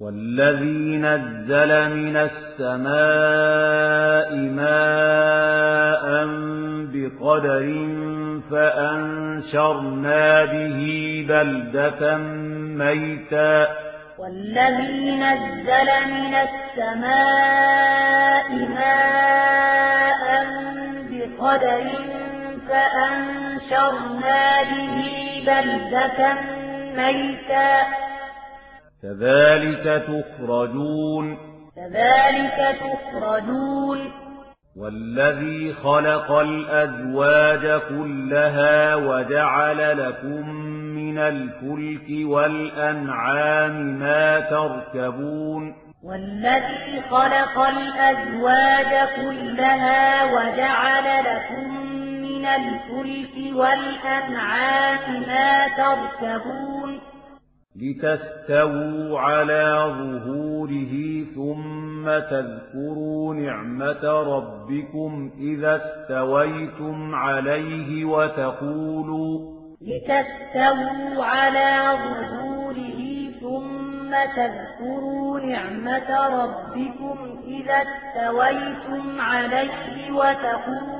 والذي نزل من السماء ماء بقدر فأنشرنا به بلدة ميتا. والذي نزل من السماء ماء بقدر فأنشرنا به بلدة ميتا. كذلك تخرجون. كذلك تخرجون. والذي خلق الأزواج كلها وجعل لكم من الفلك والأنعام ما تركبون. والذي خلق الأزواج كلها وجعل لكم من الفلك والأنعام ما تركبون. لتستووا على ظهوره ثم تذكروا نعمة ربكم إذا استويتم عليه وتقولوا لتستووا على ظهوره ثم تذكروا نعمة ربكم إذا استويتم عليه وتقولوا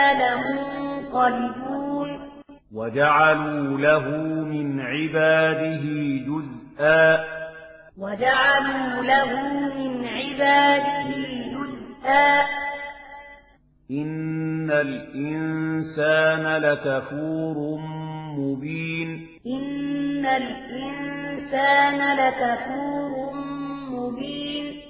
إِنَّا لَمُنقَلِبُونَ وَجَعَلُوا لَهُ مِنْ عِبَادِهِ جُزْءًا وَجَعَلُوا لَهُ مِنْ عِبَادِهِ جُزْءًا إِنَّ الْإِنسَانَ لَكَفُورٌ مُبِينٌ إِنَّ الْإِنسَانَ لَكَفُورٌ مُبِينٌ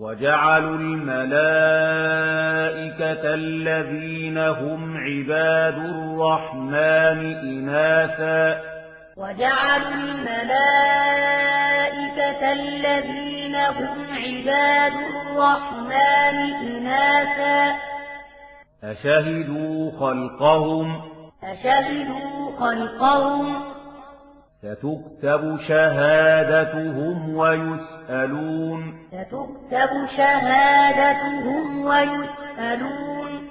وَجَعَلُوا الْمَلَائِكَةَ الَّذِينَ هُمْ عِبَادُ الرَّحْمَنِ إِنَاثًا. وَجَعَلُوا الْمَلَائِكَةَ الَّذِينَ هُمْ عِبَادُ الرَّحْمَنِ إِنَاثًا. أَشَهِدُوا خَلْقَهُمْ. أَشَهِدُوا خَلْقَهُمْ. سَتُكْتَبُ شَهَادَتُهُمْ وَيُسْأَلُونَ ويسألون ستكتب شهادتهم ويسألون.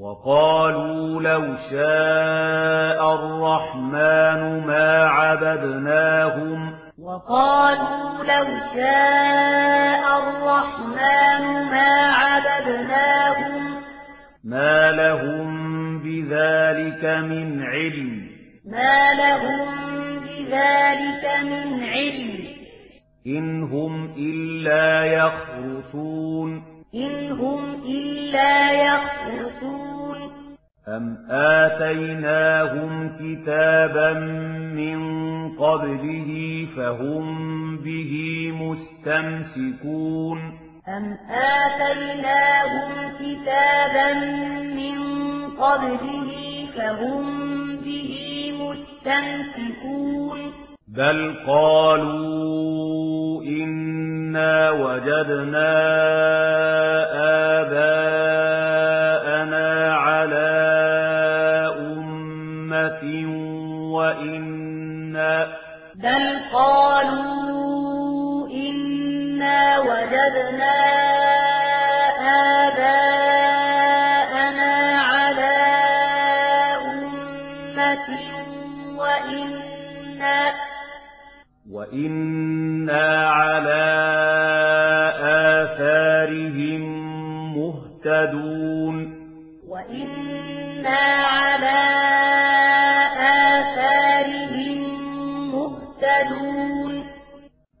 وقالوا لو شاء الرحمن ما عبدناهم. وقالوا لو شاء الرحمن ما عبدناهم. ما لهم بذلك من علم. ما لهم بذلك من علم. إن هم إلا يخرصون إن هم إلا يخرصون أم آتيناهم كتابا من قبله فهم به مستمسكون أم آتيناهم كتابا من قبله فهم به مستمسكون بل قالوا إنا وجدنا آباءنا على أمة وإنا بل قالوا إنا وجدنا آباءنا على أمة وإنا وَإِنَّا عَلَى آثَارِهِم مُهْتَدُونَ وَإِنَّا عَلَى